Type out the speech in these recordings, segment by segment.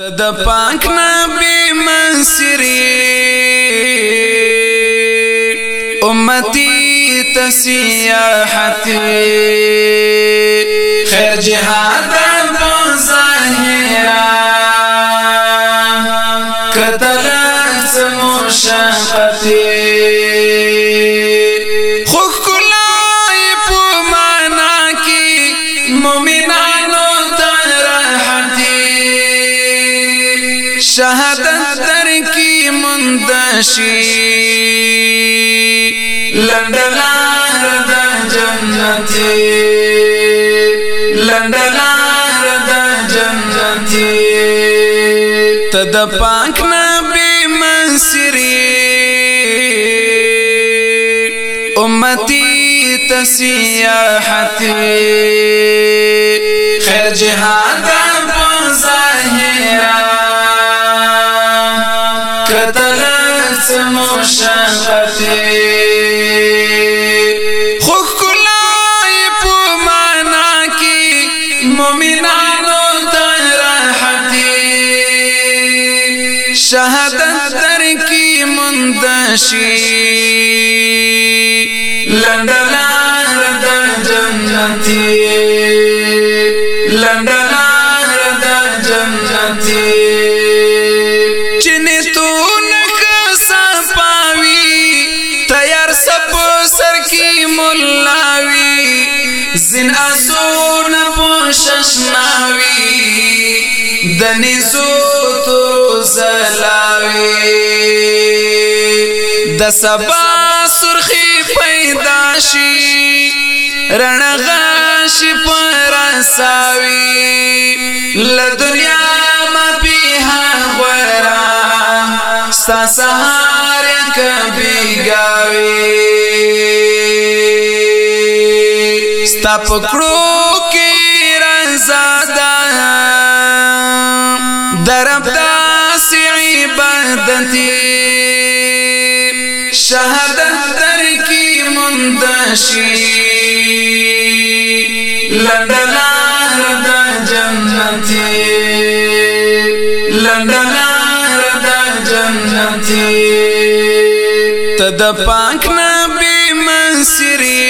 تد پاک نبی منصری امتی تسیاحتی خیر جہاد دو ظاہرہ قتلت سمو شاقتی دشي لندلا د جنتي لندلا د جنتي تد پاک نبی أمتي امتی تسیاحتی خیر جهاد په شفتی خو کلای په معنا کې مؤمنانو ته راحتی شهادت تر کې مندشي لندلار د جنتی زن اسون پوشش ناوی دنی زو تو زلاوی د سبا سرخی پیدا شي رنغاش پر ستا پکړو کې رضا درب داس عبادتي شہدت تر کی مندشی لندلار دا جنتی لندلار دا جنتی تد پاک نبی منصری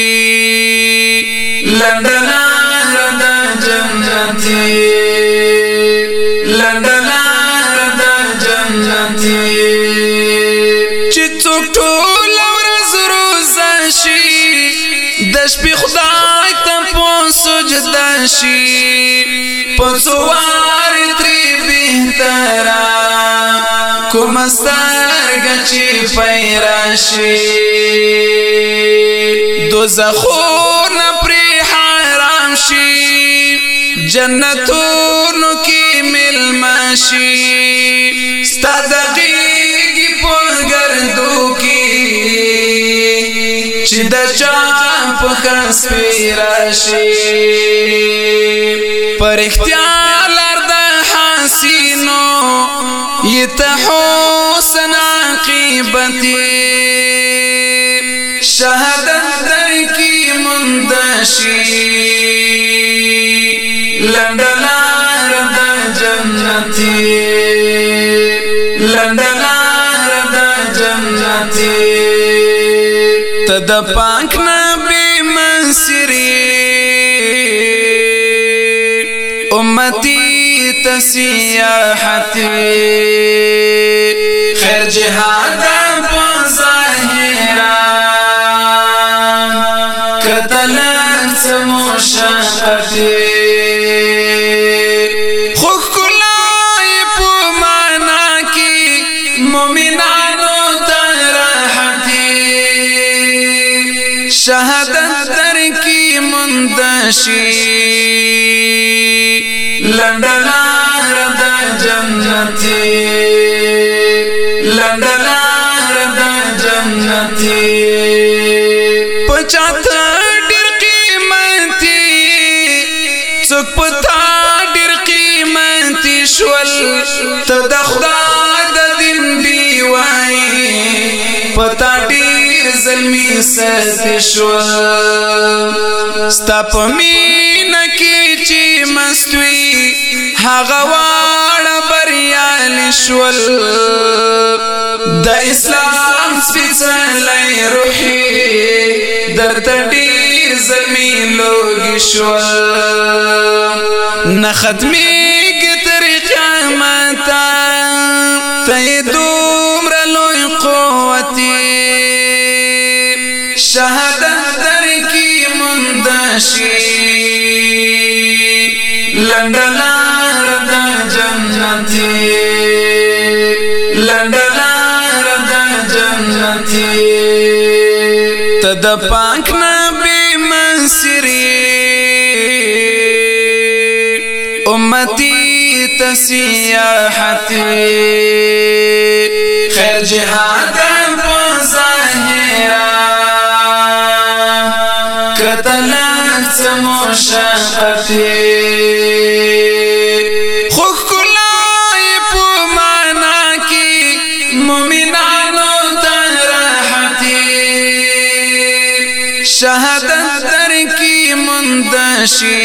چې څوک ټول ورځ روزه شي د شپې خدای ته په سجده شي په سوار تری بهترا کوم سترګ چې پیرا شي دوزخونه پر حرام شي جنتونو کې مل ماشي ستادګي چې د چا په خاص راشي پر اختیار د حسینو یتحسن عاقبتي شهادت در کی مندشي لندلار د جنتي د پاک نبی منصری امتی تسیاحت خیر جهاد بظاهرا کتلن سمو شاقتی شي لندلار د جنتي لندلار د جنتي پچاته ډېر قیمتي څوک پتا ډېر قیمتي شول ته د خدای د دین دی وای پتا می ستشوا ستا په مینا کې چې مستوي هغه واړه بریال شول د اسلام سپېڅلې روحي درته ډېر زمي لوګي شو نه ختمي کې طریقه ماته ته دومره لوی قوتي نشي لندلار دا جنتي لندلار دا جنتي تد پاک نبی منصری امتی تسیاحتی خیر جہاد سمو شفقی خوک کلائی پو مانا کی مومنانو تراحتی شہدت در کی مندشی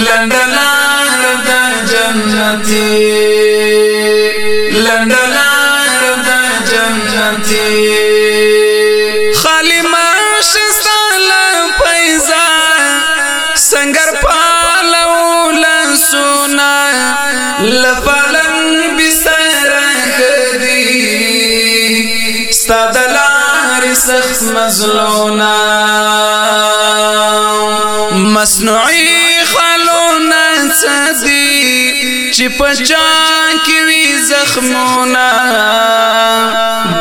لندلار در جنتی سخت مظلونا مصنوعي خلونا سدي چې پچان کې وي زخمونه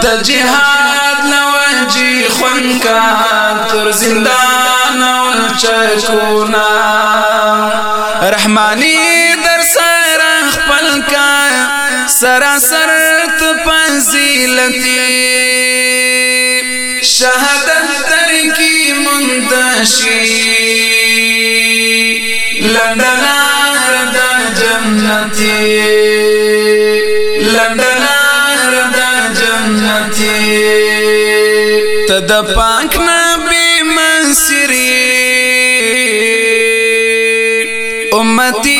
د جهاد لوجي خونکا تر زندان او چکونا رحماني در سره خپل کا سراسر تفضیلتي شهادت تر کی منتشی لندنار دا جنتی لندنار دا جنتی تد پاک نبی منصری امتی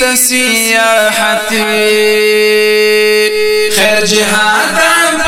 تسیاحتی خیر جہاد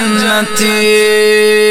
جنتي